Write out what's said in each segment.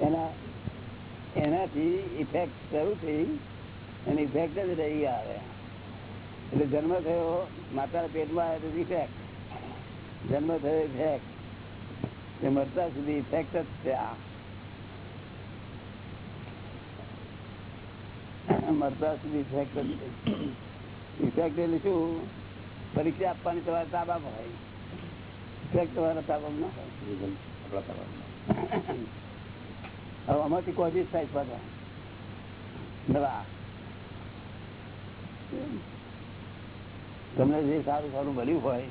એના, એનાથી ઇફેક્ટ શરૂ થઈ અને ઇફેક્ટ જ રહી આવે. એટલે જન્મ થયો, માતાના પેટમાં ઇફેક્ટ જન્મ થયો ઇફેક્ટ મરતા સુધી ઇફેક્ટ જ છે મરતા સુધી ઇફેક્ટ ઇફેક્ટ એટલે શું? પરીક્ષા આપવાની તમારે તાબામ હોય. ઇફેક્ટ તમારા તાબામાં ના હોય. હવે આમાંથી કોઝિસ થાય પાછા તમને જે સારું સારું મળ્યું હોય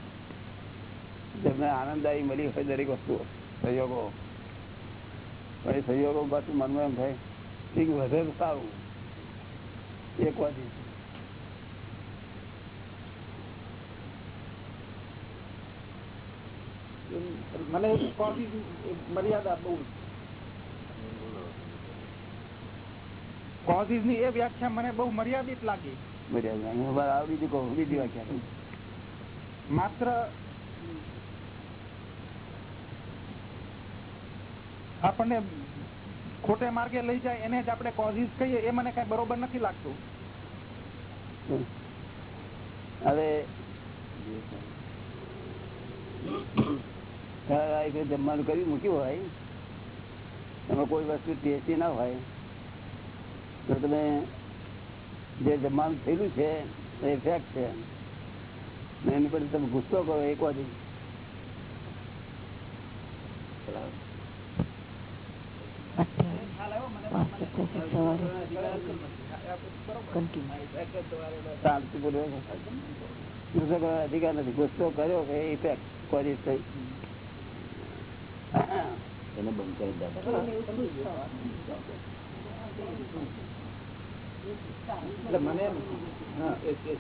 તમને આનંદદાયી મળી હોય દરેક વસ્તુ સહયોગો પણ એ સહયોગો પાછું મનમાં એમ થાય કે વધે સારું એક વાદી મને કોફી મર્યાદા બહુ કોઝિસની એ વ્યાખ્યા મને બહુ મર્યાદિત લાગી. બીજું વ્યાખ્યા માત્ર આપણને ખોટે માર્ગે લઈ જાય એને જ આપણે કોઝિસ કહીએ એ મને કઈ બરોબર નથી લાગતું. હવે જમવાનું કરી મૂક્યું હોય. એમાં કોઈ વસ્તુ ટેસ્ટી ના હોય. તો તમે જે જમવાનું થયેલું છે, એ ફેક્ટ છે. એની પર તમે ગુસ્સો કરો એક કરવાનો અધિકાર નથી ગુસ્સો કર્યો કે ઇફેક્ટ કોઝિસ થઈ એને બંધ કરી દાદા એટલે મને એમ હા, એ- એ-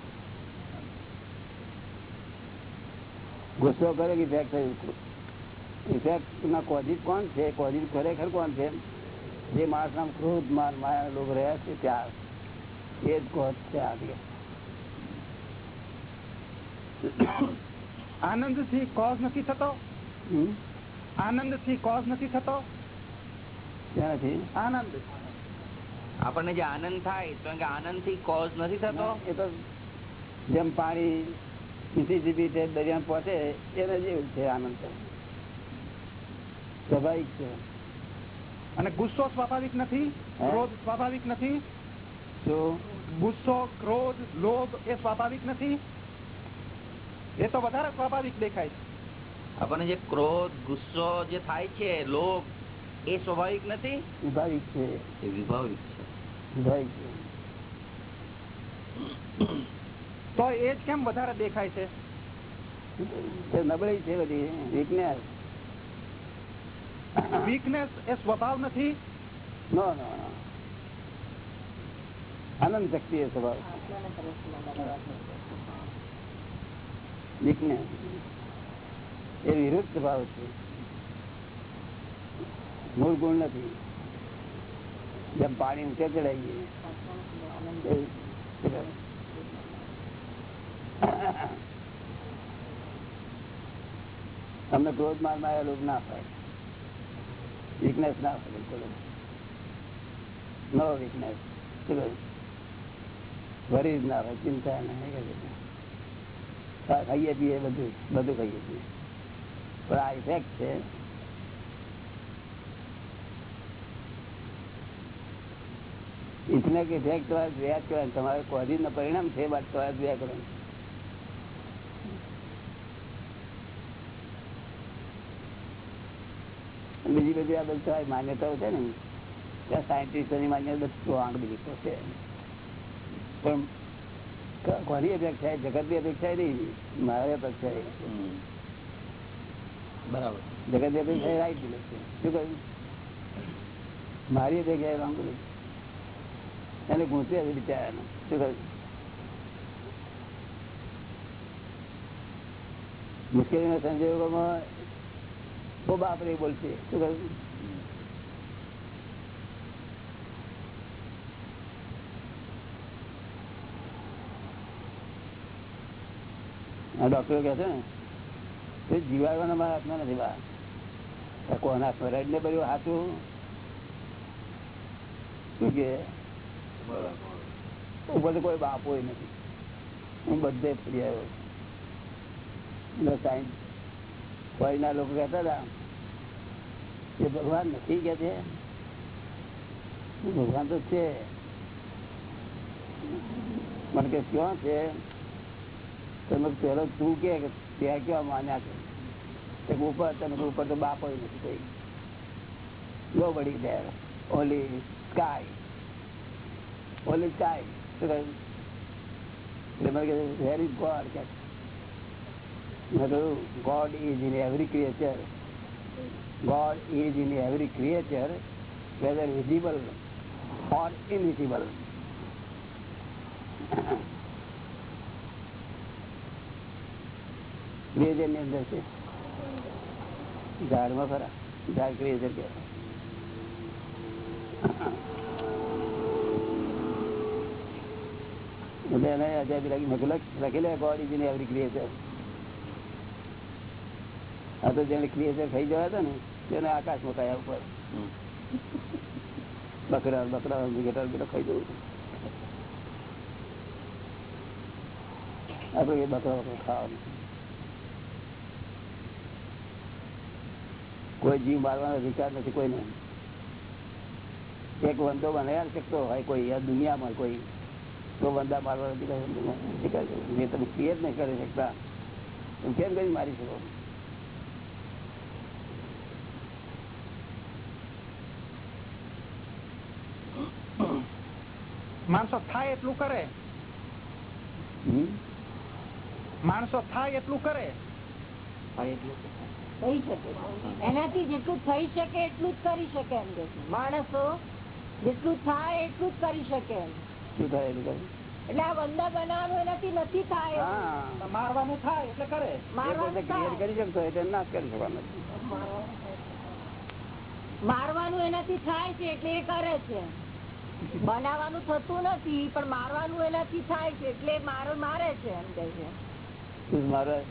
ગુસ્સો કરે કે ઇફેક્ટ થયું? ઇફેક્ટ ના કોઝિટ કોણ છે? કોઝિટ ખરેખર કોણ છે? જે માણસ નામ ક્રોધ માન માયા લોકો રહ્યા છે ત્યાં. એ જ કોઝ છે આગળ આનંદથી કોઝ નથી થતો? હમ? આનંદથી કોઝ નથી થતો? ત્યાંથી આનંદ. આપણને જે આનંદ થાય તો કે આનંદથી કોઝ નથી થતો? એ તો જેમ પાણી મિસિસિપી છે દરિયા પહોંચે એને જેવું છે આનંદ સ્વાભાવિક છે. અને ગુસ્સો સ્વાભાવિક નથી? ક્રોધ સ્વાભાવિક નથી? તો? ગુસ્સો ક્રોધ લોભ એ સ્વાભાવિક નથી? એ તો વધારે સ્વાભાવિક દેખાય છે. આપણને જે ક્રોધ ગુસ્સો જે થાય છે લોભ એ સ્વાભાવિક નથી? વિભાવિક છે. એ વિભાવિક છે. તો એ જ કેમ વધારે દેખાય છે? નબળી છે બધી. વીકનેસ વીકનેસ એ સ્વભાવ નથી? નો નો નો. આનંદ શક્તિ એ સ્વભાવ. વીકનેસ એ વિરુદ્ધ સ્વભાવ છે. મૂળ ગુણ નથી. જેમ પાણી ઊંચે ચડાવીએ તમને ક્રોધ મારમાં લોભ ના હોય વીકનેસ ના હોય બિલકુલ નો વીકનેસ વરી ના હોય ચિંતા નહીં ખાઈએ પીએ બધું બધું ખાઈએ છીએ પણ આ ઇફેક્ટ છે ઇતને કે ઇફેક્ટ તમારે તમારે કોઝિસનું પરિણામ છે બાદ તમારે જોયા બીજી બધી આ બધી માન્યતાઓ છે ને. ત્યાં સાયન્ટિસ્ટોની માન્યતા બધું આંગ બીજી છે પણ કોની અપેક્ષા જગતની અપેક્ષા નહીં. મારી અપેક્ષા બરાબર. જગતની અપેક્ષા રાઈટ શું કહ્યું? મારી અપેક્ષા રોંગ બોલે છે. એને ગુંચે આવી બિચારાને શું કહ્યું મુશ્કેલીના સંજોગોમાં બહુ બાપરે બોલશે. શું કહ્યું ડોક્ટરો કહે છે ને જીવાડવાના મારા હાથમાં નથી બા. કોના હાથમાં રડને બધું હાથું શું કે ઉપર તો કોઈ બાપો નથી. હું બધે ફરી આવ્યો સાયન્સ ફોરીના લોકો કહેતા હતા, કે ભગવાન નથી કે છે? ભગવાન તો છે. મને કે ક્યાં છે? તમે પેલો તું કે ત્યાં કેવા માન્યા છે? ઉપર તમે ઉપર તો બાપો નથી કોઈ. બહુ બડી ગયા ઓલી સ્કાય ઓલી સ્કાય શું કહ્યું વેર ઇઝ ગોડ કે મેં કહ્યું God is in every creature God is in every creature whether visible or ઝાડમાં ખરા ઝાડ ક્રિએચર કહેવાય એટલે એને અજાબી કીધું, લખેલું God is in every creature આ તો જેને ક્રિએચર થઈ જવા હતા ને તેને આકાશ કયા ઉપર. બકરા બકરા ગેટર ગેટર ખાઈ જવું. આપડે એ બકરા બકરા ખાવાનું. કોઈ જીવ મારવાનો અધિકાર નથી કોઈને એક વંદો બનાવી શકતો હોય કોઈ દુનિયામાં કોઈ. તો વંદા મારવા. જે તમે ક્રિએટ નહીં કરી શકતા તમે કેમ કરી મારી શકો? માણસો થાય એટલું કરે. માણસો થાય એટલું કરે. થઈ શકે. એનાથી જેટલું થઈ શકે એટલું જ કરી શકે એમ કે માણસો જેટલું થાય એટલું જ કરી શકે એમ. શું થાય એટલે? એટલે આ વંદા બનાવવાનું એનાથી નથી થાય. મારવાનું થાય એટલે કરે. મારવાનું ક્લિયર કરી શકતો એટલે ના કરી શકવાનું. મારવાનું એનાથી થાય છે એટલે એ કરે છે. બનાવવાનું થતું નથી પણ મારવાનું એનાથી થાય છે એટલે મારો મારે છે એમ કે છે. શું મારે?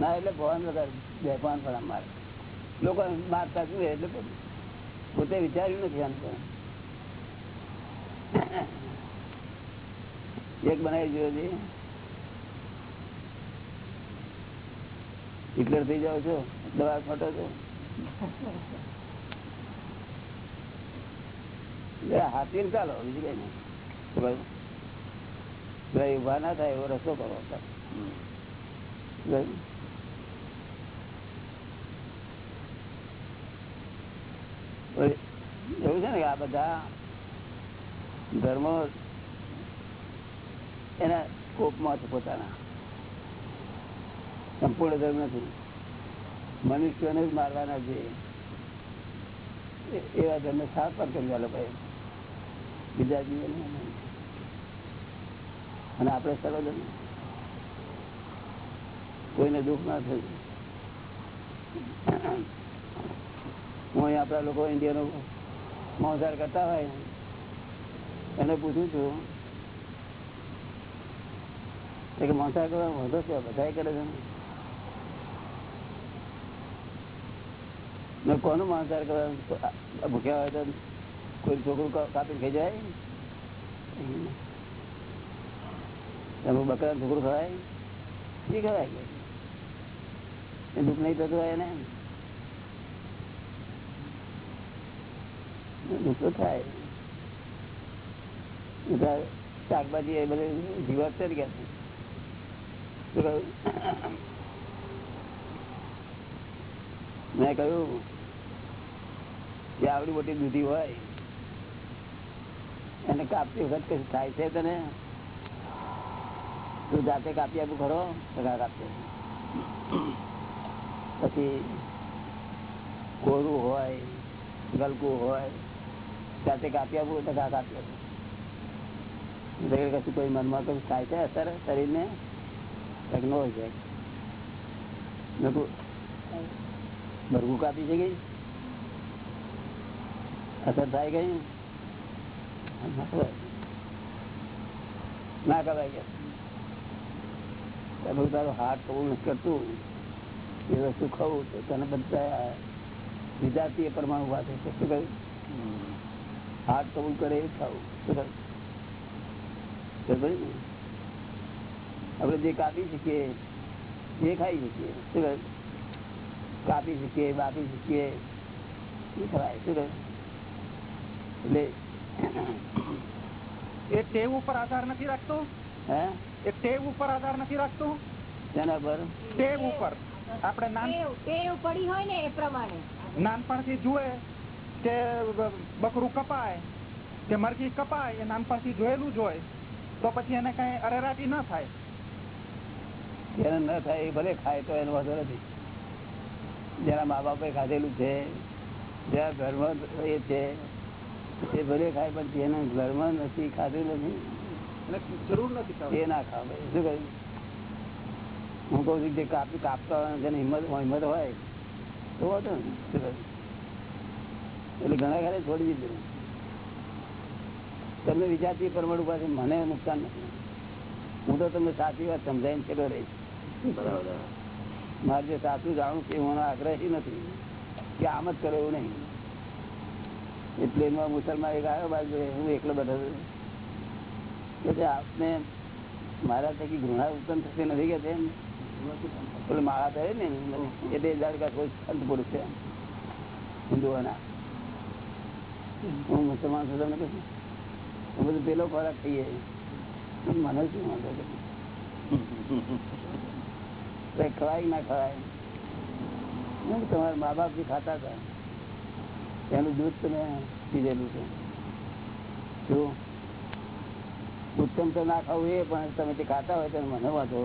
ના એટલે ભવન વગર બેભાન પણ મારે લોકો મારતા શું એટલે પોતે- વિચાર્યું નથી એમ. એક બનાવી જોયો હિટલર થઈ જાવ છો? દવા ખોટો છો? હાથી ચાલો, બીજું કઈ નહીં. ઊભા ના થાય એવો રસ્તો કરો એવું છે ને આ બધા ધર્મો એના કોપમાં છે પોતાના. સંપૂર્ણ ધર્મ નથી. મનુષ્યોને જ મારવાના છે. એવા ધર્મ સાત પર કરી ભાઈ? બીજા જીવન અને આપણે સરળ કોઈને દુઃખ ના થયું. હું આપણા લોકો ઇન્ડિયાનો મોંસાર કરતા હોય. એને પૂછું છું. કે મોંસાર કરવા વધો છે બધા કરે છે ને. કોનું માંસાર કરવા ભૂખ્યા હોય તો કોઈ છોકરું કાપી ખાઈ જાય? એનું બકરા છોકરું ખવાય? એ ખવાય એ દુઃખ નહીં થતું હોય એને? દુઃખ તો થાય. શાકભાજી એ બધું જીવાત છે કહ્યું? મેં કહ્યું કે આવડી મોટી દૂધી હોય, એને કાપતી વખત કશું થાય છે તને? તું જાતે કાપી આપું ખરો? સગા કાપતો પછી કોરું હોય ગલકું હોય, જાતે કાપી આપું ટકા કાપી આપું? એટલે કશું કોઈ મનમાં કશું થાય છે અસર શરીરને ન હોય છે. ભરગું કાપી છે ગઈ અસર થાય ગઈ ના કરાય. બધું તારું હાથ કબૂલ નથી કરતું. એ વસ્તુ ખાવું તો તને બધા વિજાતીય પરમાણુ વાત છે. શું કહ્યું? હાથ કબૂલ કરે એ ખાવું શું કહે? આપણે જે કાપી શકીએ જે ખાઈ શકીએ શું કાપી શકીએ બાપી શકીએ એ ખવાય શું એટલે એ ટેવ ઉપર આધાર નથી રાખતો? હે? એ ટેવ ઉપર આધાર નથી રાખતો? તેના પર? ટેવ ઉપર. આપણે નાન ટેવ પડી હોય ને એ પ્રમાણે. નાનપણથી જુએ કે બકરું કપાય કે મરઘી કપાય એ નાનપણથી જોયેલું જ હોય. તો પછી એને કઈ અરેરાટી ના થાય. જેને ન થાય એ ભલે ખાય તો એનો વાંધો નથી. જેના મા બાપે ખાધેલું છે જ્યાં ઘરમાં એ છે એ ભલે ખાય પણ જેને ઘરમાં નથી ખાધેલું નથી એને જરૂર નથી એ ના ખાવે. શું કહ્યું? હું કઉ છું જે કાપી કાપતા જેને હિંમત હિંમત હોય તો વાંધો ને શું કહ્યું? એટલે ઘણા ઘરે છોડી દીધું. તમને વિચારતી પરમાણુ પાસે મને નુકસાન હું તો તમને સાચી વાત સમજાવીને છેલ્લો રહીશ મારે જે સાચું જાણું કે હું આગ્રહી નથી કે આમ જ કરો એવું નહીં. એટલે એમાં મુસલમાન એક આવ્યો બાજુ, હું એકલો બેઠો એટલે આપને મારા થકી ઘૃણા ઉત્પન્ન થશે નથી કે તેમ? એટલે માળા થયે ને એટલે જાડકા કોઈ સંત પુરુષ છે હિન્દુઓના. હું મુસલમાન છું તમને કહું બધું પેલો ખોરાક ખાઈએ. મને શું વાંધો ખવાય ના ખવાય? હું તમારા મા બાપ જે ખાતા હતા એનું દૂધ તમે પીધેલું છે. શું ઉત્તમ તો ના ખાવું એ, પણ તમે તે ખાતા હોય તો મને વાંધો?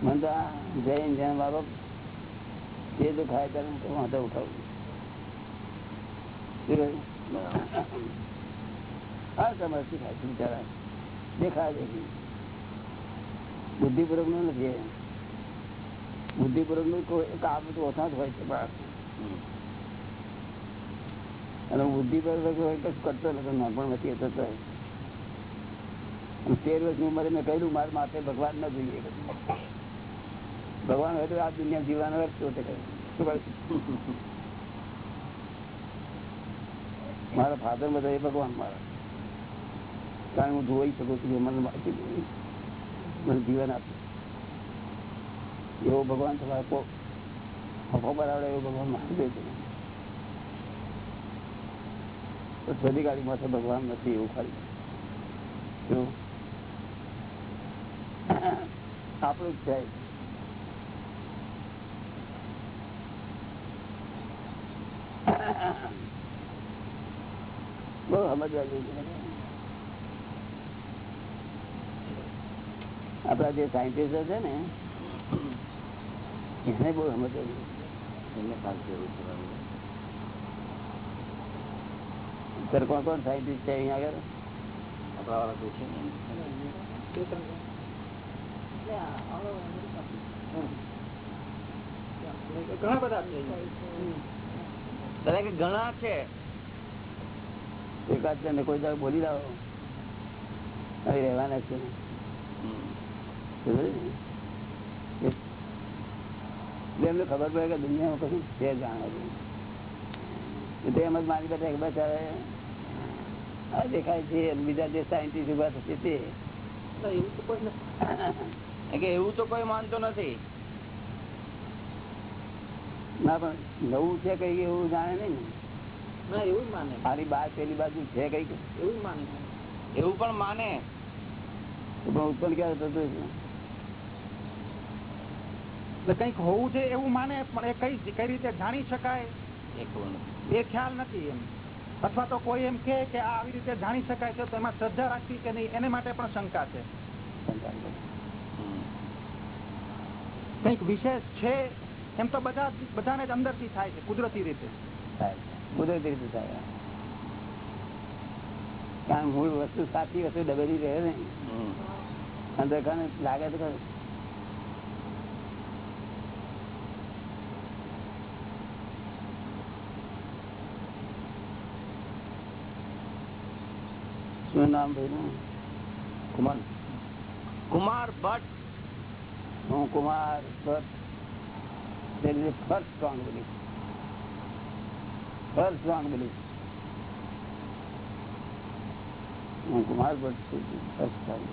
મને તો જૈન જૈન બાબા જે તો ખાય ત્યારે વાંધો ઉઠાવું? બુદ્ધિપૂર્વકનું નથી બુદ્ધિપૂર્વકનું કામ તો ઓછા જ હોય છે અને બુદ્ધિપૂર્વક હોય તો કરતો નથી નાનપણ નથી થતો અને તેર વર્ષની ઉંમરે મેં કહ્યું મારે માથે ભગવાન ન જોઈએ ભગવાન હોય તો આ દુનિયા જીવવાનો અર્થ શું કહ્યું? મારા ફાધર બધા એ ભગવાન મારા. કારણ હું જોઈ શકું છું મને મને જીવન આપ્યું એવો ભગવાન તમારે કો હફો બરાવડે એવો ભગવાન મારી દે છે ગાડી માથે ભગવાન નથી એવું ખાલી? આપણું જ છે બહુ સમજવા આપડા જે સાયન્ટિસ્ટો છે ને એને બહુ સમજવા સર કોણ કોણ સાયન્ટિસ્ટ છે અહીંયા આગળ? ઘણા બધા છે. દાદા કે ઘણા છે. એકાદ જણને કોઈ દાડો બોલી લાવો. અહીં રહેવાના છે એમને ખબર પડે કે દુનિયામાં કશું છે જાણે છે એટલે એમ જ મારી પાસે એક બસ આવે આ દેખાય છે બીજા જે સાયન્ટિસ્ટ ઊભા થશે તે. એવું તો કોઈ નથી. એવું તો કોઈ માનતો નથી. ના પણ નવું છે કઈ એવું જાણે નહીં. ને ના એવું માને. આની બાર પેલી બાજુ છે કઈ એવું માને. એવું પણ માને. ઉત્પન્ન ક્યારે થતું એટલે કંઈક હોવું છે એવું માને પણ એ કઈ કઈ રીતે જાણી શકાય? એ ખ્યાલ નથી એમ. અથવા તો કોઈ એમ કે કે આ આવી રીતે જાણી શકાય છે તો એમાં શ્રદ્ધા રાખવી કે નહીં એને માટે પણ શંકા છે. કંઈક વિશેષ છે? એમ તો બધા બધાને જ અંદરથી થાય છે કુદરતી રીતે. થાય કુદરતી રીતે થાય. કારણ મૂળ વસ્તુ સાચી વસ્તુ ડબેલી રહે ને. અંદર કાને લાગે તો ખરું. શું નામ ભાઈ કુમાર. કુમાર ભટ્ટ. હું Kumar Bhatt. First strong belief first wrong belief હું કુમાર ભટ્ટ છું ફર્સ્ટ ટાઈમ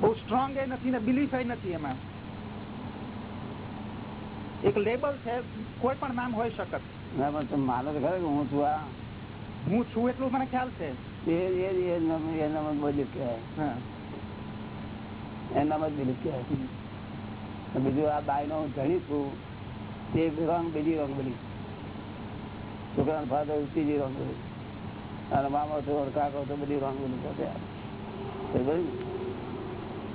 બહુ સ્ટ્રોંગ એ નથી ને બિલીફ એ નથી એમાં. એક લેબલ છે કોઈ પણ નામ હોઈ શકત. માને તો ખરે હું છું આ. હું છું એટલું મને ખ્યાલ છે. એનામાં બિલીફ કહેવાય. એનામાં જ બિલીફ કહેવાય. બીજું આ બાય નો ધણી છું તે રોંગ બીજી રોંગ બિલીફ છોકરાનો ફાધર ત્રીજી રોંગ બની. અને મામા છો કાકો તો બધી રોંગ બની હશે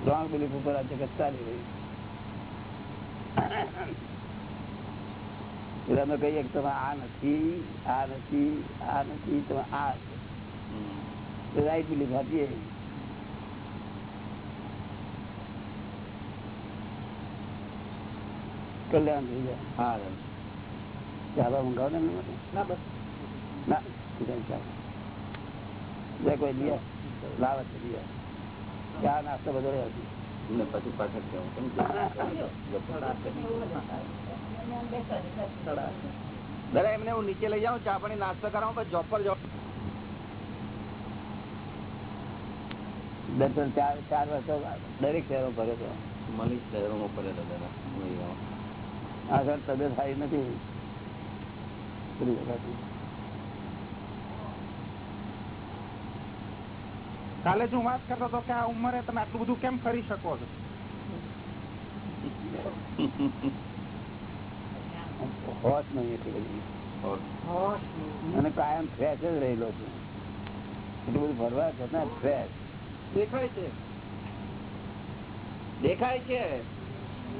રોંગ બિલીફ ઉપર આ જગત ચાલી રહી. એટલે અમે કહીએ કે તમે આ નથી આ નથી આ નથી તમે આ રાઈટ બિલીફ આપીએ. કલ્યાણ થઈ જાય. હા ચાલો મંગાવો ને ના બસ. ના ચાલો કોઈ દિયા. લાવે છે દિયા. ચા નાસ્તો બધો રહ્યો છે પછી પાછળ દાદા એમને હું નીચે લઈ જાઉં ચા પાણી નાસ્તો કરાવું પછી જોબ પર જાઉં દર્શન ચાર ચાર વર્ષો દરેક શહેરો ભરે તો મનીષ શહેરોમાં પડેલો દાદા. આગળ તબિયત સારી નથી કાલે જ હું વાત કરતો હતો કે આ ઉંમરે તમે આટલું બધું કેમ કરી શકો છો? હોશ નહીં એટલી બધી. અને કાયમ ફ્રેશ જ રહેલો છું. એટલું બધું ફરવા છતાં ફ્રેશ દેખાય છે. દેખાય છે.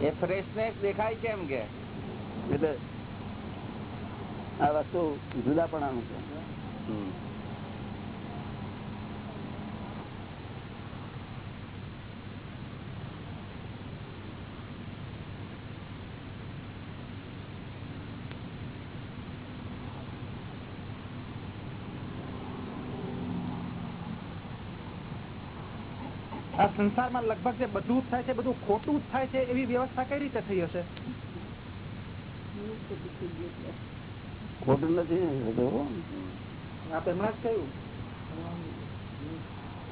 એ ફ્રેશનેસ દેખાય છે એમ કે. એટલે આ વસ્તુ જુદાપણાનું છે હમ. આ સંસારમાં લગભગ જે બધું જ થાય છે બધું ખોટું જ થાય છે એવી વ્યવસ્થા કઈ રીતે થઈ હશે ખોટું નથી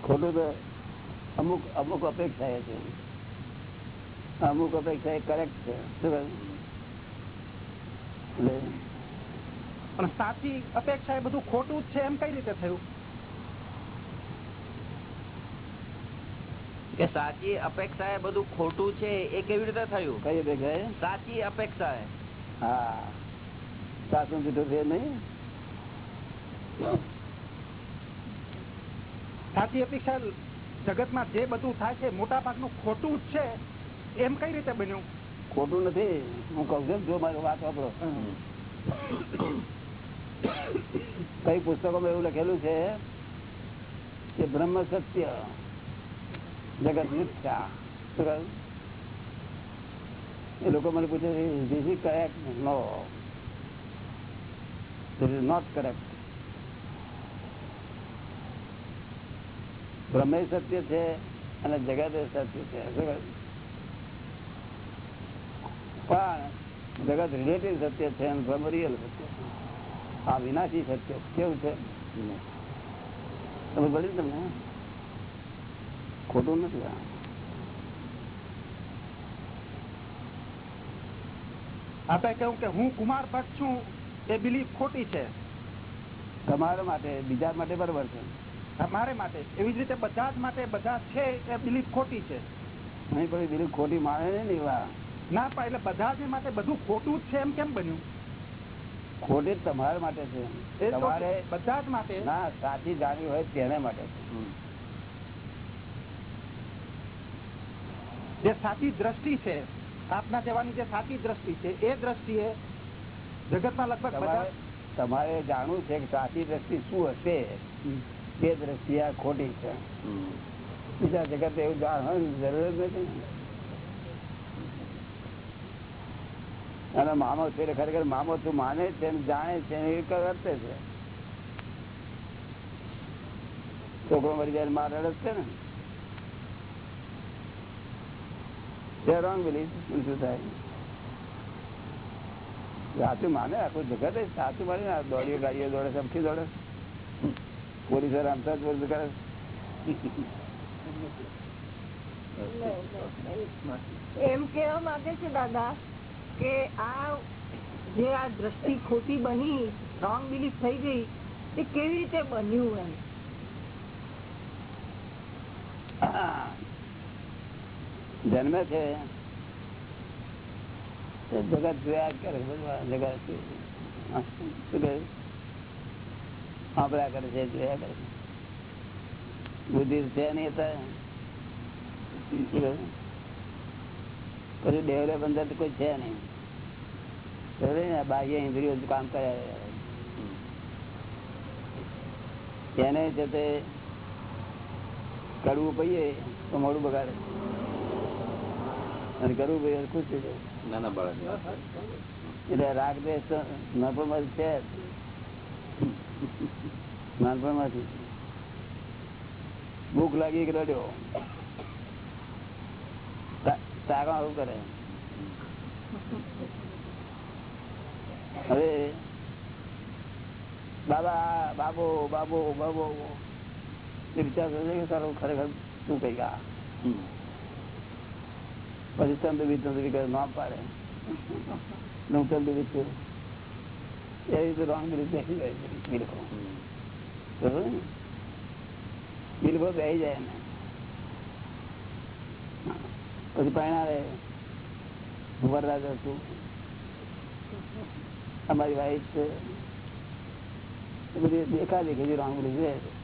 ખોટું તો અમુક અમુક અપેક્ષા એ છે. અમુક અપેક્ષા એ કરેક્ટ છે. શું એટલે પણ સાચી અપેક્ષા એ બધું ખોટું જ છે એમ કઈ રીતે થયું? કે સાચી અપેક્ષા એ બધું ખોટું છે એ કેવી રીતે થયું? કઈ અપેક્ષા સાચી અપેક્ષા એ. હા. સાચું જૂઠું છે નહીં? સાચી અપેક્ષા જગતમાં જે બધું થાય છે મોટા ભાગનું ખોટું જ છે. એમ કઈ રીતે બન્યું? ખોટું નથી. હું કઉ છું જો મારી વાત વાપરો. કઈ પુસ્તકોમાં એવું લખેલું છે કે બ્રહ્મ સત્ય જગત મિથ્યા. શું? એ લોકો મને પૂછે this is correct no this is not correct બ્રહ્મે સત્ય છે અને જગત સત્ય છે. પણ જગત રિલેટિવ સત્ય છે અને બ્રહ્મ રિયલ સત્ય છે. આ વિનાશી સત્ય કેવું છે? તમે પડ્યું તમને ખોટું નથી આ. આપણે કહ્યું કે હું કુમાર ભટ્ટ છું એ બિલીફ ખોટી છે. તમારા માટે બીજા માટે બરોબર છે. તમારે માટે એવી જ રીતે બધા જ માટે બધા છે એ બિલીફ ખોટી છે. નહીં પણ બિલીફ ખોટી માને ને એવા. ના પણ એટલે બધા જ માટે બધું ખોટું જ છે એમ કેમ બન્યું? ખોટી તમારા માટે છે. તમારે બધા જ માટે. ના સાચી જાણવી હોય તેને માટે. જે સાચી દ્રષ્ટિ છે આપના જવાની જે સાચી દ્રષ્ટિ છે એ દ્રષ્ટિએ જગતમાં લગભગ બધા તમારે જાણવું છે કે સાચી દ્રષ્ટિ શું હશે? તે દ્રષ્ટિ આ ખોટી છે. બીજા જગત એવું જાણવાની જરૂર નથી અને મામો છે ખરેખર મામો તું માને છે જાણે છે એ કરતે છે. છોકરો મરી જાય મારે રડત છે ને. તે રોંગ બિલીફ શું થાય સાચું માને આખું જગત જ સાચું માને ને આ દોડીઓ ગાડીઓ દોડે સમખી દોડે પોલીસ આમતા જ બધું કરે એમ કેવા માંગે છે દાદા કે આ જે આ દ્રષ્ટિ ખોટી બની રોંગ બિલીફ થઈ ગઈ એ કેવી રીતે બન્યું એમ? જન્મે છે. જગત જોયા કરે જગત શું કરે છે? જોયા કરે બુદ્ધિ છે નહીં પછી ડેવલપ અંદર કોઈ છે નહીં? બાહ્ય ઇન્દ્રિયો કામ કરે. એને છે તે કડવું પડીએ તો મોડું બગાડે. અને કરવું પહીએ ખુશ થઈ જાય નાના બાળક એટલે રાગ દેશ નાનપણમાં છે નાનપણમાંથી. ભૂખ લાગી કે રડ્યો? તારા આવું કરે? હવે બાબા બાબો બાબો બાબો. વિચાર થશે કે સારું ખરેખર શું કઈ આ પછી ચંદ્રબી ચંદ્રબી કરે નામ પાડે હું ચંદ્રબી છું એ રીતે રોંગ રીતે બિલકુલ ને બેસી જાય ને પછી પહેણાવે વરરાજ હતું અમારી વાઈફ છે બધી દેખા દેખી રોંગ બિલીફ રહે છે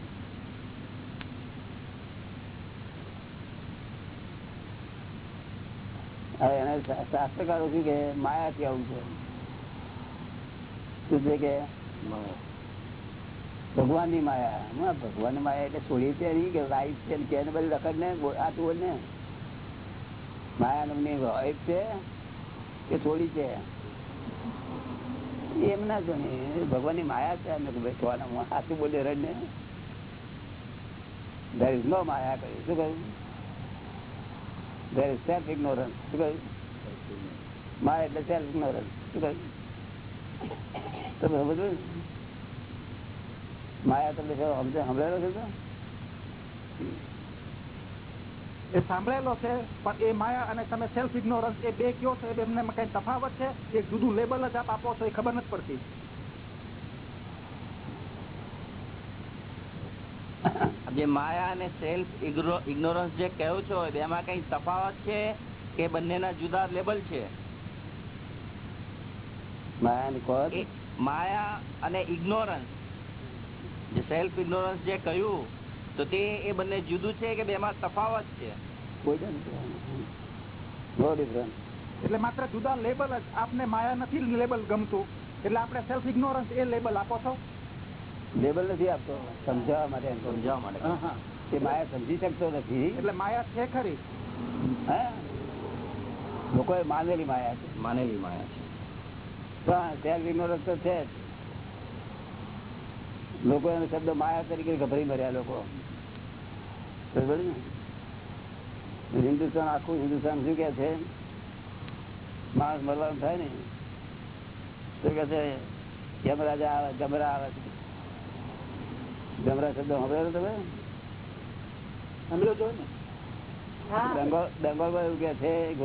હવે એને શાસ્ત્રકારો શું કે માયા આવું છે? શું છે કે? ભગવાનની માયા. ભગવાનની માયા એટલે છોડી છે નહીં કે વાઈફ છે ને કે એને બધી રખડ ને આ તું બોલ ને માયા નામની વાઈફ છે કે છોડી છે? એમ ના જો ભગવાનની માયા છે અમે બેઠવાના સાચું બોલે રડ ને. ધર નો માયા કહ્યું શું કહ્યું? There is self ignorance એટલે ignorance તમે સમજો માયા તમને શું છે? એ સાંભળેલો છે પણ એ માયા અને તમે સેલ્ફ ઇગ્નોરન્સ એ બે કયો છે? એમને કઈ તફાવત છે? એક જુદું લેબલ જ આપ આપો છો એ ખબર નથી પડતી. જે માયા અને સેલ્ફ ઇગ્નોરન્સ જે કહો છો એમાં કઈ તફાવત છે કે બંનેના જુદા લેબલ છે? માયા અને ઇગ્નોરન્સ જે સેલ્ફ ઇગ્નોરન્સ જે કહ્યું તો તે એ બંને જુદું છે કે બેમાં તફાવત છે? કોઈ નો ડિફરન્સ એટલે માત્ર જુદા લેબલ જ આપને માયા નથી લેબલ ગમતું. એટલે આપણે સેલ્ફ ઇગ્નોરન્સ એ લેબલ આપો છો? લેબલ નથી આપતો. સમજાવવા માટે સમજાવવા માટે. હા, હા. એ માયા સમજી શકતો નથી. એટલે માયા છે ખરી. હે? લોકોએ માનેલી માયા છે. માનેલી માયા છે. પણ સેલ્ફ ઇગ્નોરન્સ તો છે જ. લોકો એનો શબ્દ માયા તરીકે ગભરી મર્યા લોકો. હિન્દુસ્તાન આખું હિન્દુસ્તાન શું કે છે? માણસ મરવાનું થાય ને? તો કે છે યમરાજા આવે ગમરા આવે. છે જમરા શબ્દ સાંભળ્યો તમે? સાંભળ્યો છો ને? એવું કે છે?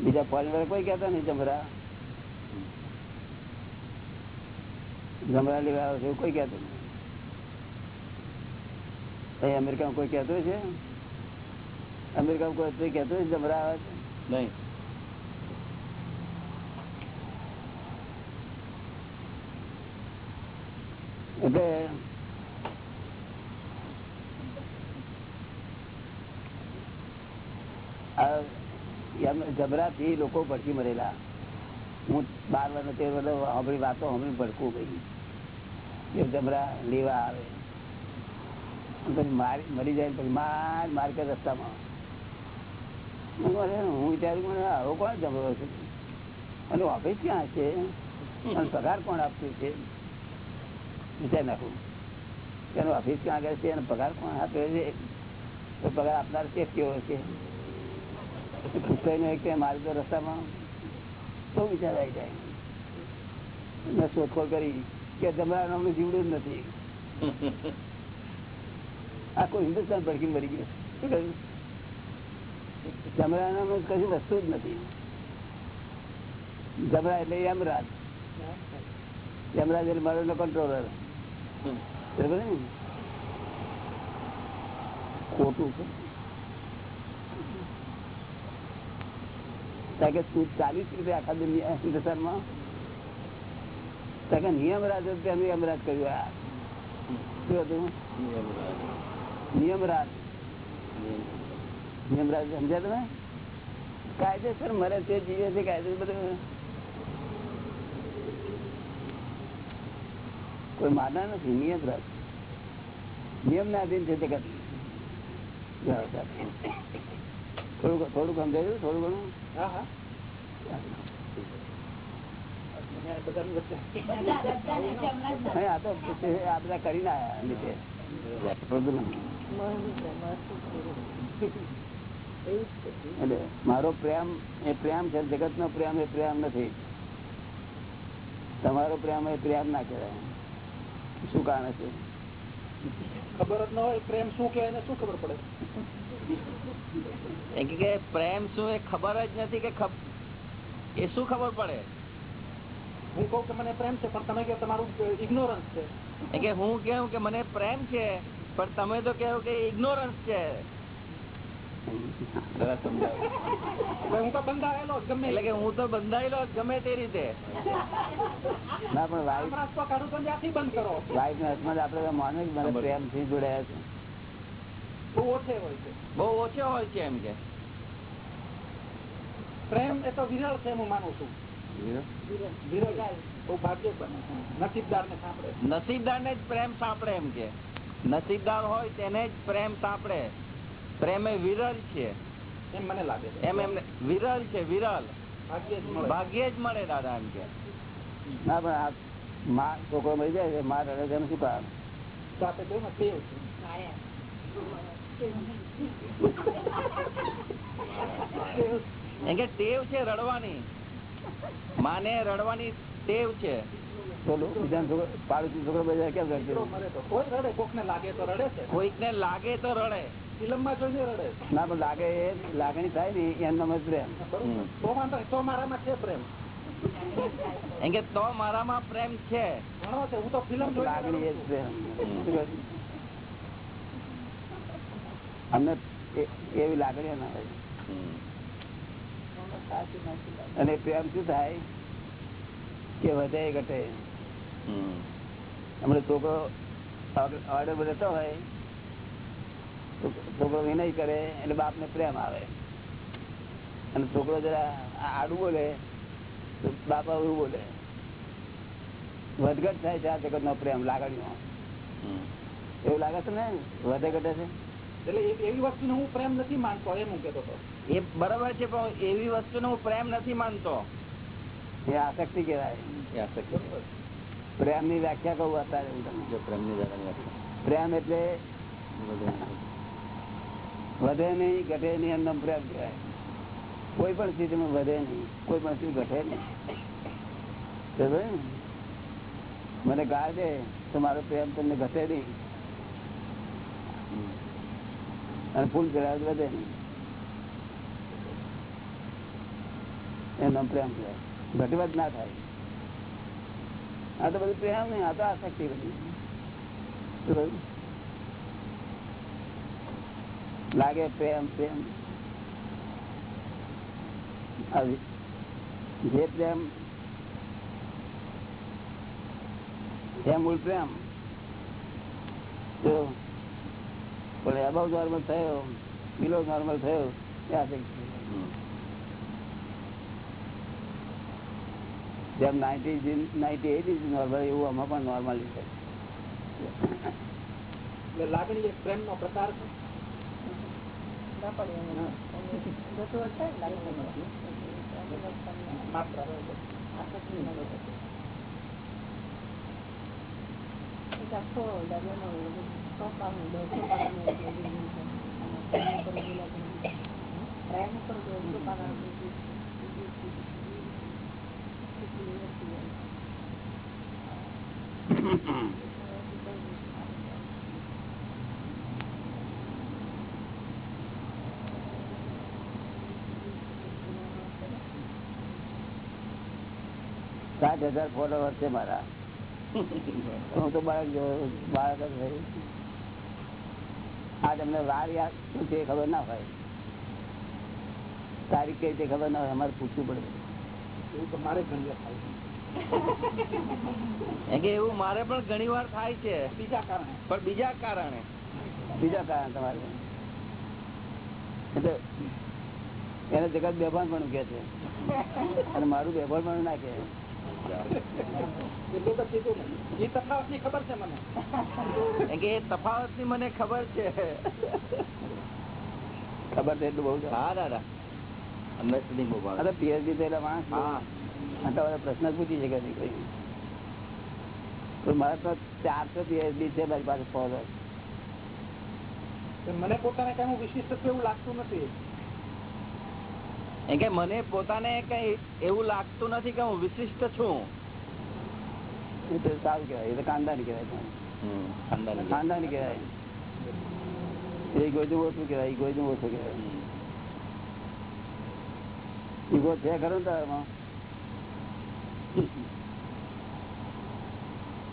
બીજા ફોરેનર કોઈ કેતા નહીં જમરા. જમરા લેવા આવે છે એવું કોઈ કહેતું નહીં. અમેરિકામાં કોઈ કેતું છે? અમેરિકામાં કોઈ છે? જમરા આવે છે? નહીં. એટલે જબરાથી લોકો ભડકી મરેલા. હું બાર વર્ષ તેર વર્ષ સાંભળી વાતો સાંભળી ભડકું ગઈ. એ જબરા લેવા આવે. પછી મારી મરી જાય પછી માર માર કે રસ્તામાં. હું વિચાર્યું અરે હું વિચારું મને આવો કોણ જબરો છે? અને ઓફિસ ક્યાં છે? અને પગાર કોણ આપતું છે? વિચાર નાખું એનો ઓફિસ ક્યાં આગળ છે, એનો પગાર કોણ આપે છે? તો પગાર આપનાર શેઠ કેવો છે? પૂછાય નહીં કે મારી તો રસ્તામાં બહુ વિચાર આવી જાય? મેં શોધખોળ કરી કે જમરાનો અમને જીવડું જ નથી. આખું હિન્દુસ્તાન ભડકી મરી ગયું. શું કહ્યું જમરા નામનું કશું વસ્તુ જ નથી. જમરા એટલે યમરાજ. યમરાજ એટલે મારો કંટ્રોલર ખોટું છે તું ચાલીસ રૂપિયા આખા દુનિયા હિન્દુસ્તાનમાં કારણ કે નિયમ રાજ હતું તેનું યમરાજ કર્યું આ શું હતું નિયમ રાજ નિયમ રાજ સમજ્યા તમે કાયદેસર મરે છે જીવે છે, કાયદેસર બધું કોઈ માનના નથી નિયમ રાજ. નિયમ ના અધીન છે જગત થોડું થોડું સમજાયું થોડું ઘણું હા હા. બધાની વચ્ચે નહીં, આ તો આ બધા કરીને નીચે એટલે મારો પ્રેમ એ પ્રેમ છે જગત નો પ્રેમ એ પ્રેમ નથી. તમારો પ્રેમ એ પ્રેમ ના કહેવાય. શું કારણ છે? ખબર જ ન હોય પ્રેમ શું કે શું ખબર પડે? કે પ્રેમ શું એ ખબર જ નથી કે એ શું ખબર પડે? હું કહું કે મને પ્રેમ છે પણ તમે કે તમારું ઇગ્નોરન્સ છે. કે હું કેવું કે મને પ્રેમ છે પણ તમે તો કહો કે ઇગ્નોરન્સ છે. હું તો બંધાયેલો ગમે એટલે કે હું તો બંધાયેલો જ ગમે તે રીતે. ના પણ વાઈફ હમણાં તો કાઢું તો ત્યાંથી બંધ કરો. વાઈફ ના હાથમાં આપડે માને મને પ્રેમથી જોડાયા છે. બહુ ઓછે હોય છે. બહુ ઓછો હોય છે એમ કે. પ્રેમ એ તો વિરળ છે હું માનું છું. વિરળ? બહુ ભાગ્ય બને નસીબદાર ને સાંભળે. નસીબદાર ને જ પ્રેમ સાંપડે એમ કે. નસીબદાર હોય તેને જ પ્રેમ સાંપડે પ્રેમ એ વિરલ છે. એમ મને લાગે છે. એમ એમને વિરલ છે વિરલ. ભાગ્ય જ મળે. દાદા એમ કે. ના પણ આ માં છોકરો મળી જાય છે માં રડે છે? શું કામ કહ્યું ટેવ છે રડવાની. માને રડવાની ટેવ છે. તો લોકો બીજા છોકરો પાડોશી છોકરો મળી જાય કેમ રડે? દીકરો મરે તો કોઈ રડે કોક ને લાગે તો રડે છે. કોઈક ને લાગે તો રડે. ફિલ્મમાં જોઈને રડે છે. ના પણ લાગે લાગણી થાય ને એમનો પ્રેમ. તો મારામાં છે પ્રેમ. એમ કે તો મારામાં પ્રેમ છે. હું તો ફિલ્મ લાગણી એ. પ્રેમ. અમને એ- એવી લાગણી ના હોય. અને પ્રેમ શું થાય? કે વધે ઘટે. હમણાં છોકરો ઓર્ડર રહેતો હોય છોકરો વિનય કરે એટલે બાપને પ્રેમ આવે. અને છોકરો જરા આડું બોલે તો બાપ અવરું બોલે. વધઘટ થાય છે આ જગત નો પ્રેમ લાગણીઓ. એવું લાગે છે ને? વધે ઘટે છે? એટલે એવી એવી વસ્તુને હું પ્રેમ નથી માનતો એમ હું કેતો હતો. એ બરાબર છે પણ એવી વસ્તુને હું પ્રેમ નથી માનતો. એ આસક્તિ કેવાય પ્રેમની વ્યાખ્યા કહું અત્યારે હું તમને. પ્રેમ એટલે વધે નહીં. ઘટે નહીં એમનો પ્રેમ કહેવાય. કોઈ પણ સ્થિતિમાં વધે નહીં કોઈ પણ સ્થિતિ ઘટે નહીં. મને ગાળ દે તો મારો પ્રેમ તમને ઘટે નહીં. અને ફૂલ ચડાવે વધે નહીં. એમનો પ્રેમ કહેવાય. ઘટવત ના થાય. આ તો બધું પ્રેમ નહીં, આ તો આસક્તિ બધી લાગે પ્રેમ પ્રેમ. જે પ્રેમ, જે મૂળ પ્રેમ. જો પણ અબાઉ નોર્મલ થયો બિલો નોર્મલ થયો એ જેમ ninety ninety eight is normal એવું આમાં પણ નોર્મલી છે. લાગણી એક પ્રેમ નો પ્રકાર છે. માત્ર. સાત હજાર ફોલોવર છે મારા. હું તો બાળક બાળક જ ભાઈ આ તમને વાર યાદ શું છે ખબર ના હોય. તારીખ કઈ તે ખબર ના હોય, અમારે પૂછવું પડે. એવું મારે પણ ઘણી વાર થાય છે. બીજા કારણે. પણ બીજા કારણે. બીજા કારણ તમારે. એટલે એને જગત બેભાન પણ કે છે. અને મારું બેભાન પણ ના કે તફાવતની ખબર છે મને. કે એ તફાવતની મને ખબર છે. ખબર છે એટલું બહુ. હા દાદા. અંડરસ્ટેન્ડિંગ બહુ ભાવે. અરે પીએચડી થયેલા માણસ હા. આટલા પ્રશ્ન પૂછી શકે તો મારે તો ચારસો પીએચડી છે મારી પાસે ફોલો મને પોતાને કઈ વિશિષ્ટ એવું લાગતું નથી. એમ કે મને પોતાને કઈ એવું લાગતું નથી કે હું વિશિષ્ટ છું. એ તો સારું કહેવાય. એ તો કાંદાની કહેવાય. ખાનદાની કહેવાય. એ ગોજું ઓછું કહેવાય એ ગોજું ઓછું કહેવાય. ઈગો છે ખરો તારામાં?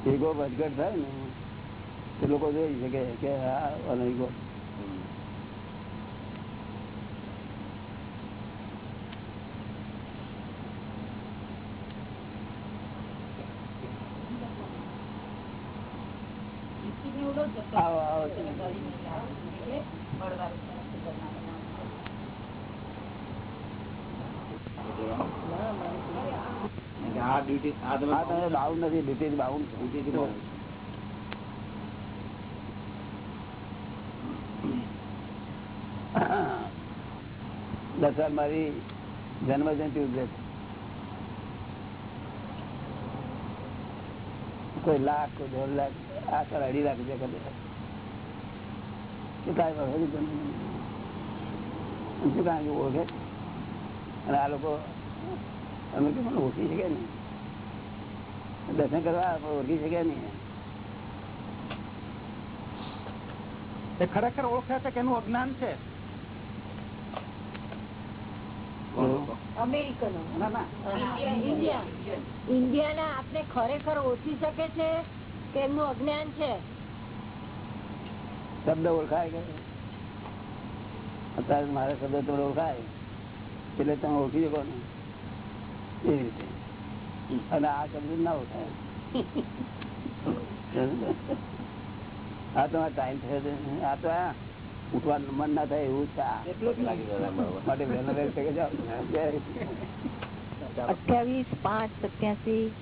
ઈગો વધઘટ થાય ને લોકો જોઈ શકે કે હા ઈગો હમ. આવો આવો એમ કે આ ડ્યુટી આ તમે આ તમે બાઉન્ડ નથી ડ્યુટી બાઉન્ડ સાલ મારી જન્મ જયંતિ ઉજવે કોઈ લાખ કોઈ દોઢ લાખ આ સર અઢી લાખ રૂપિયા કરે શું કાંઈ શું કાંઈ ઓળખે? અને આ લોકો અમે કે મને ઓળખી શકે ને. દર્શન કરવા ઓળખી શક્યા નહીં. ખરેખર ઓળખ્યા છે કે એનું અજ્ઞાન છે? અમેરિકનો. ના ના. ઇન્ડિયા. ઇન્ડિયાના આપને ખરેખર ઓળખી શકે છે કે એમનું અજ્ઞાન છે? શબ્દ ઓળખાય કે અત્યારે મારા શબ્દ થોડો ઓળખાય. એટલે તમે ઓળખી શકો ને. એ રીતે. અને આ કમજોર ના ઓળખાય આ તમારે ટાઈમ થયો છે. આ તો આ ઉઠવાનું મન ના થાય એવું છે. એટલું જ લાગી. માટે વહેલા વહેલા શકે જાઓ. અઠ્યાવીસ પાંચ સત્યાસી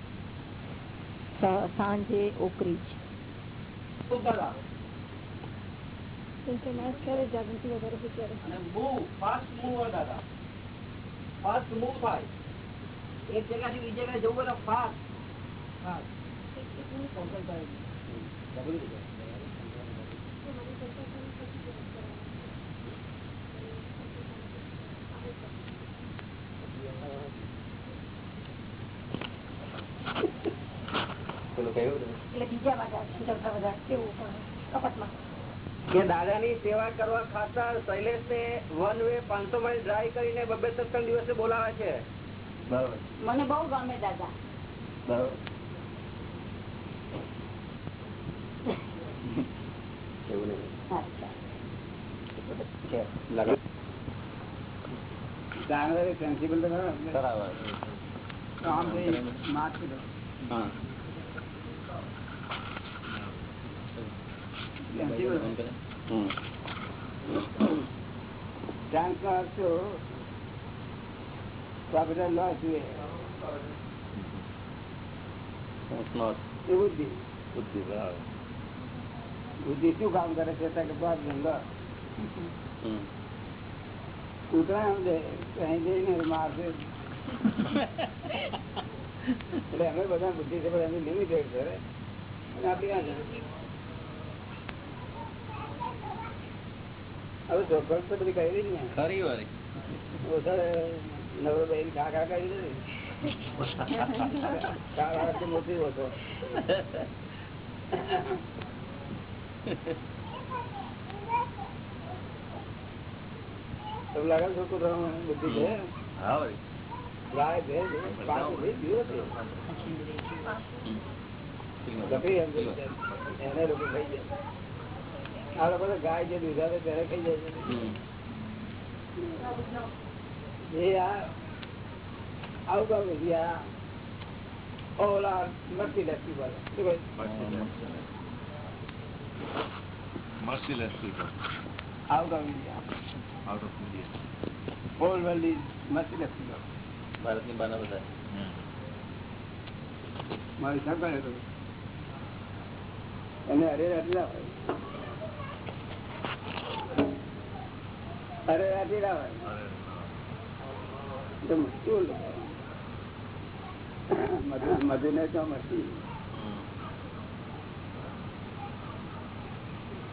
સાંજે ઓકરીજ જાગૃતિ વધારે એક જગ્યાથી બીજી જગ્યાએ જવું ને. એટલે કે દાદાની સેવા કરવા ખાતર શૈલેષ ને વન વે પાંચસો માઇલ ડ્રાઈવ કરીને બબે સત્સંગ દિવસે બોલાવે છે. મને બહુ ગમે દાદા. પ્રિન્સિપલ તો બરાબર. આમ માર્ક હા. પ્રિન્સિપલ. જોઈએ. It's not એ બુદ્ધિ. બુદ્ધિ બુદ્ધિ શું કામ કરે છે. કૂતરા અહીં જઈને મારશે. એટલે અમે બધા બુદ્ધિ છે એમની લિમિટેડ છે અને આપણી આ હવે ચોખવટ તો બધી કરી ને. ખરી વારી નવરો બેન ખા ખા કરી મોટી હતો. લાગે છોકરો બુદ્ધિ છે? ગાય છે. એને લોકો ખાઈ જાય. આ લોકો ગાય જે દીધા તેને ખાઈ જાય. એ આ આવું કામ આ ઓલા મરતી લસી બોલે? Merciless people આવું કામ નથી આ. out of ઓલ વર્લ્ડ મરતી લસી ભારતની બાના બધા. મારી હતો એને અરે રાતી ભાઈ અરે રાતી ભાઈ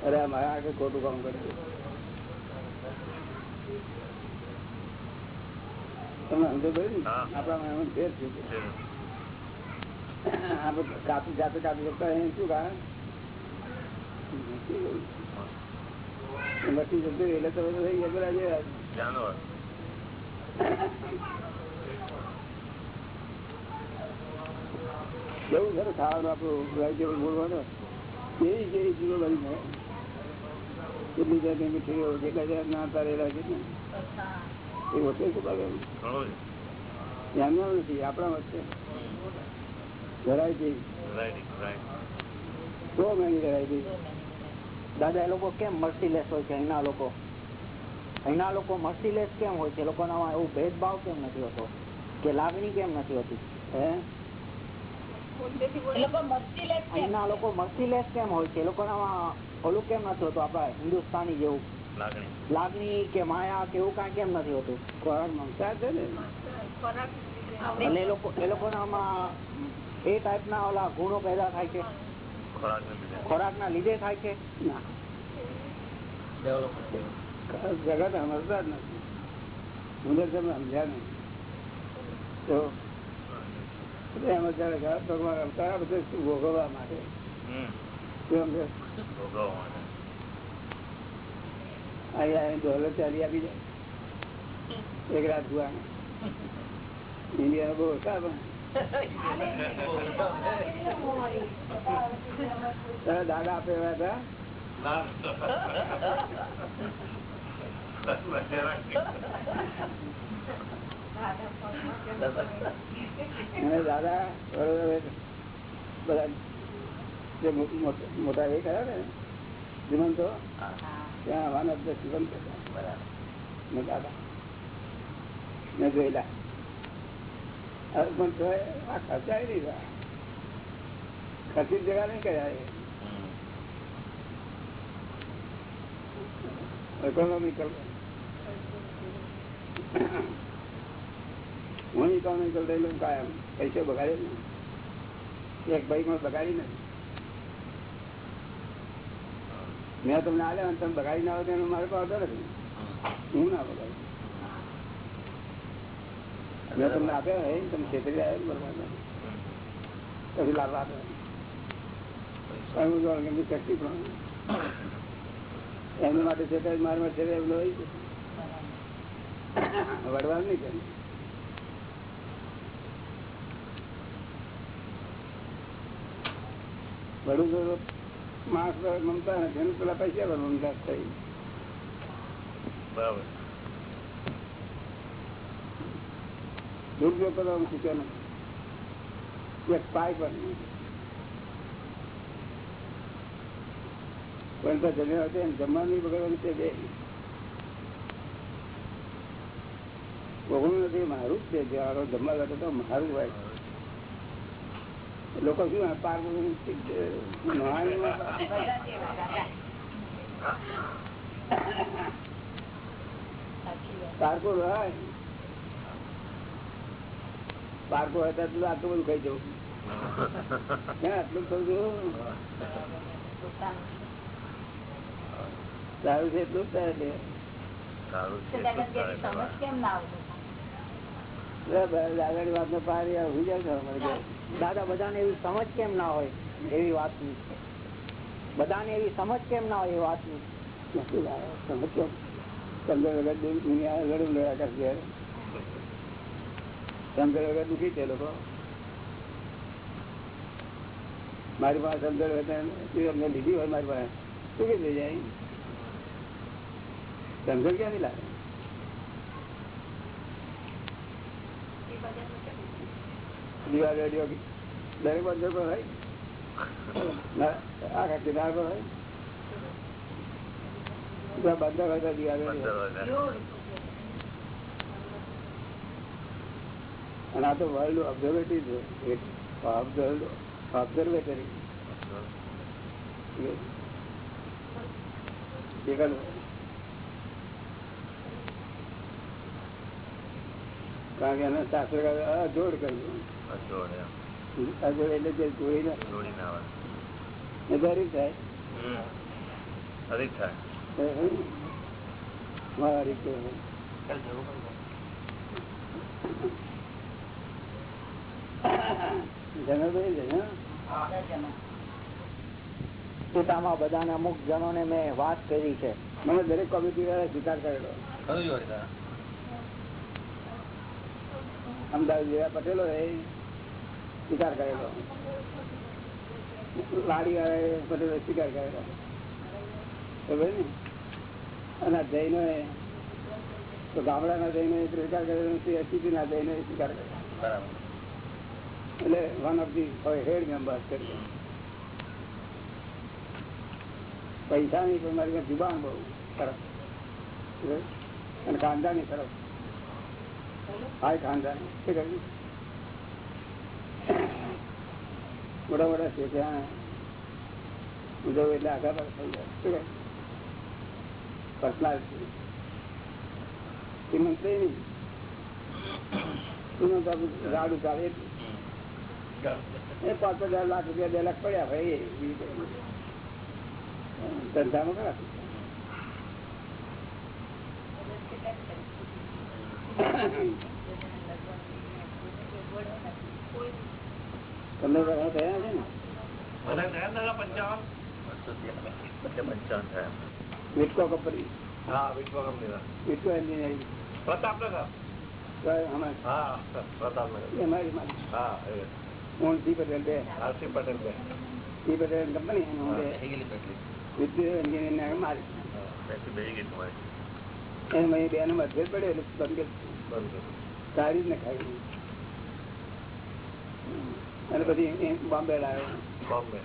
અરે મારા આગળ ખોટું કામ કરે તમે સમજો ભાઈ. આપણા એમાં ફેર છે આપણે કાપી જાતે કાપી શકતા અહીં શું કારણ નથી જતું એટલે તમે થઈ ગયા પેલા જાનવર છે ને ખાવાનું આપણું વેજીટેબલ બોલવાનું. કેવી કેવી જીવો જાય કેટલી જાતની મીઠીઓ કેટલા જાત ના તારેલા છે ને? એ વચ્ચે શું ઘણો એમના નથી આપણા વચ્ચે વેરાયટી તો મહિની વેરાયટી દાદા એ લોકો કેમ મર્સીલેસ હોય છે અહીંના લોકો? અહીંના લોકો મર્સીલેસ કેમ હોય છે? લોકોનામાં એવું ભેદભાવ કેમ નથી હોતો? કે લાગણી કેમ નથી હોતી? હે? અહીંના લોકો મર્સીલેસ કેમ? હોય છે? લોકોનામાં ઓલું કેમ નથી હોતું? આપડા હિન્દુસ્તાની જેવું. લાગણી. લાગણી કે માયા કે એવું કઈ કેમ નથી હોતું? ખોરાક છે ને. એટલે એ લોકો એ લોકોનામાં એ ટાઈપના ઓલા ગુણો પેદા થાય છે. ખોરાક ના લીધે થાય છે? ના. જગત સમજતા જ નથી. હું તમે સમજ્યા નહીં. તો એમ જ જાણે કે આ ભગવાન અવતાર બધે શું ભોગવવા માટે? અહીંયા ડોલર ચાલી આપી જાય એક રાત ગુવા બહુ ઓછા પણ. દાદા આપે હતા? દાદા વડોદરા બધા જે મો- મો- મોટા એ ખરા ને શ્રીમંતો ત્યાં આવવાના બધા શ્રીમંત હતા ને દાદા મેં જોયેલા હવે પણ તો આ ખર્ચાય નહીં રહ્યા. ખર્ચી જગા નહીં કર્યા એ ઇકોનોમિકલ હું ઇકોનોમિકલ રહેલું કાયમ પૈસે બગાડે ને એક ભાઈ માં બગાડી નથી મેં તમને આલ્યા અને તમે બગાડી ના આવે તેનો મારે પાસે વાંધો નથી. હું ના બગાડું. મેં તમને આપ્યા હે તમે છેતરી આવ્યા ને બરોબર. પછી લાભ આપે. પણ હું જોવાનું કે એમની શક્તિ પણ. એમના માટે છે મારા માટે એવું હોય. છે વડવાનું નહીં કરે વડું તો માણસ મમતા નથી એને પેલા પૈસા પર મમતા થઈ. બરાબર. દુરુપયોગ કરવાનું શીખ્યો નથી એક પાય પર નહીં. પણ તો જમ્યા જમવાનું બગડવાનું છે બે બગડવું નથી મારું જ છે જે આરો જમવા બેઠો તો મારું હોય. લોકો શું પાર્ક પાર પારકો હોય? પારકો હોય તો આટલું આટલું બધું ખાઈ જવું ક્યાં આટલું ખાવું છું? સારું છે એટલું જ સારું છે દાદા એટલું જ જેની કરે સમજ કેમ ના આવતું દાદાની વાત નો પાર હુઈ જાય છે અમારે ઘેર. દાદા, બધાને એવી સમજ કેમ ના હોય એવી વાતની બધાને એવી સમજ કેમ ના હોય એ વાતની નથી લાવે. સમજ કેમ? ચંદ્ર વગર દુ- દુનિયા લડું લડ્યા કરશે ચંદ્ર વગર દુખી છે લોકો મારી પાસે ચંદ્ર વગર તું અમને લીધી હોય મારી પાસે દુખી થઈ જાય ચંદ્ર ક્યાંથી લાવે દીવા રેડિયો દરેક બંદર પર હોય? ના, આખા કિનાર પર હોય? જ્યાં બંદર હોય તો દીવા પંદર રેડિયો વાગ્યા અને આ તો વર્લ્ડ ઓબ્ઝર્વેટરી છે. ઓબ્ઝર્વેટરી કારણ કે એને શાસ્ત્ર જોડ કર્યું. અજોડ એટલે જે આવે. થાય. થાય. મારી છે ને? પિતામાં બધાને અમુક જણોને મેં વાત કરી છે. મને દરેક કોમિટી વાળા સ્વીકાર કરેલો. અમદાવાદ જેવા પટેલો એ સ્વીકાર કરેલો. લાડી વાળા પટેલો સ્વીકાર કરેલો. ખબર ને અને જૈનો એ, તો ગામડાના જૈનો એ સ્વીકાર કરેલો સિટી ના જૈનો એ સ્વીકાર કરેલો. એટલે one of the head member તરીકે. પૈસા ની પણ મારી જુબાન બહુ સરસ. અને ખાનદાની સરસ. હાય ખાનદાની કહ્યું? મોટા મોટા છે ત્યાં ઉદવ એટલે આગળ થઈ જાય. શું કહે પર્સનાલિટી ચાલે પાંચ હજાર લાખ રૂપિયા બે લાખ પડ્યા ભાઈ. ધંધામાં ખરા તમને બધા થયા છે ને? એટલે પંચાવન? થયા વિટકો કંપની. હા વિશ્વ કંપની વિટકો એન્જિનિયરિંગ. પ્રતાપનગર હમણાં હા પ્રતાપનગર એમાં એમાં હા એ. હું સી પટેલ બે. પટેલ બે. સી પટેલ કંપની એન્જિનિયરિંગ મારી ત્યાંથી બેસી ગઈ તમારી એમાં એ મતભેદ એટલે ને ખાઈ અને પછી બોમ્બે લાવ્યો બોમ્બે.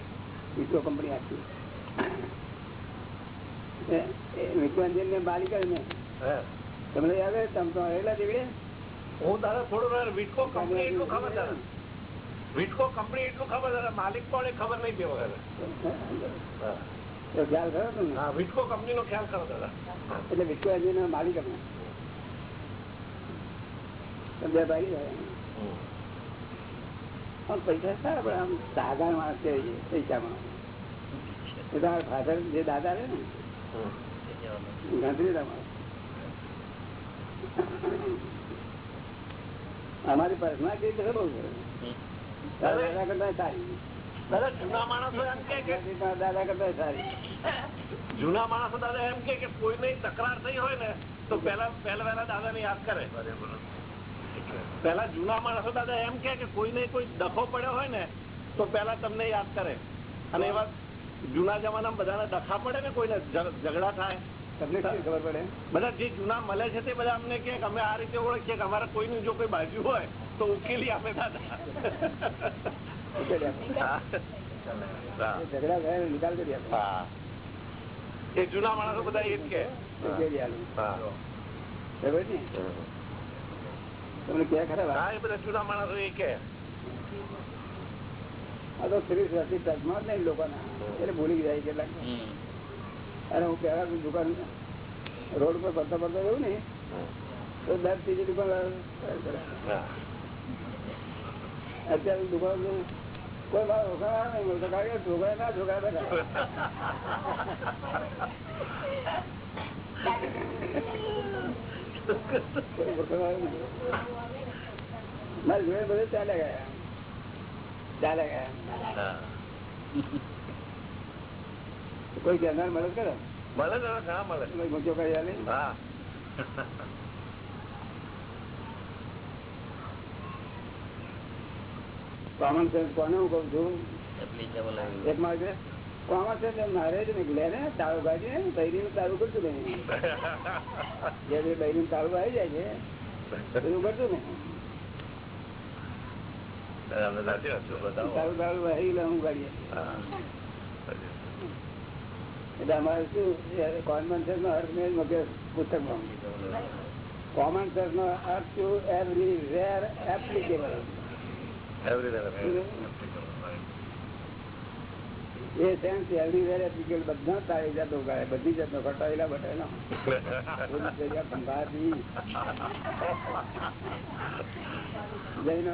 કંપની ને. ને તમને યાદ આવે તમે તો રહેલા દીવડે હું તારા થોડું વિટકો કંપની એટલું ખબર તારે. વિટકો કંપની એટલું ખબર તારા માલિક પણ ખબર નહીં તો ખ્યાલ ખરો તમને? વિટકો કંપની નો ખ્યાલ કરો દાદા. એટલે વિટકો એન્જિન નો માલિક અમે સમજ્યા ભાઈ પણ પૈસા સારા પણ આમ સાગા માણસ છે પૈસામાં. ફાધર જે દાદા રે ને ગણતરી અમારી પર્સનાલિટી બહુ છે દાદા કરતા સારી. દાદા જૂના માણસો એમ કે કે તારા દાદા કરતા સારી જૂના માણસો દાદા એમ કે કોઈને તકરાર થઈ હોય ને તો પેલા પહેલા પહેલા દાદા ને યાદ કરે. પેલા જૂના માણસો દાદા એમ કે કોઈને કોઈ ડખો પડ્યો હોય ને તો પેલા તમને યાદ કરે. અને એવા જૂના જમાનામાં બધાને ડખા પડે ને કોઈને ઝઘડા થાય. તમને ખબર પડે? બધા જે જૂના મળે છે તે બધા અમને કે અમે આ રીતે ઓળખીએ કે અમારે કોઈનું જો કોઈ બાજુ હોય તો ઉકેલી આપે દાદા. ઝઘડા થાય નિકાલ કરી એ જૂના માણસો બધા એ જ કે. ઉકેલી આપો. હા. ખબર ને તમને ક્યાં ખરા એ બધા જૂના માણસો એ કે. આ તો શ્રી સતી ટચમાં જ નહીં લોકોના. એટલે ભૂલી જાય કેટલાક. અને હું પહેલા દુકાન રોડ પર ફરતા ફરતા જવું ને તો દર ત્રીજી દુકાન અત્યારે દુકાન કોઈ મારો રોકાવા નહીં બોલતો કારણ કે ઢોકળા ના ઢોકળા બધા. મારી જોડે બધે ચાલે ગયા. ચાલે ગયા. કોઈ જનાર મદદ કરે? મળે હા મળે. કોઈ મૂક્યો કરી હા. કોમન સેન્સ કોને હું કઉ છું? કોમન સેન્સ મારે જ નીકળે ને તારું કાઢી ને બૈરી નું તારું કરતું નહીં? જે બૈરી નું તારું આવી જાય છે એવું કરતું ને અમને સાચી વાત છે બતાવો. તાળું તાળું આવી લે હું કાઢીએ હા. એટલે અમારે શું કોમન સેન્સ નો અર્થ મેં પુસ્તક કોમન સેન્સ નો અર્થ ટુ એવરી વેર એપ્લિકેબલ એ સેન્સ એવરીવેર એપ્લિકેબલ બધા તારી જાતો ગાય બધી જાતનો કટાયેલા બટાયેલા ભંગારથી જઈને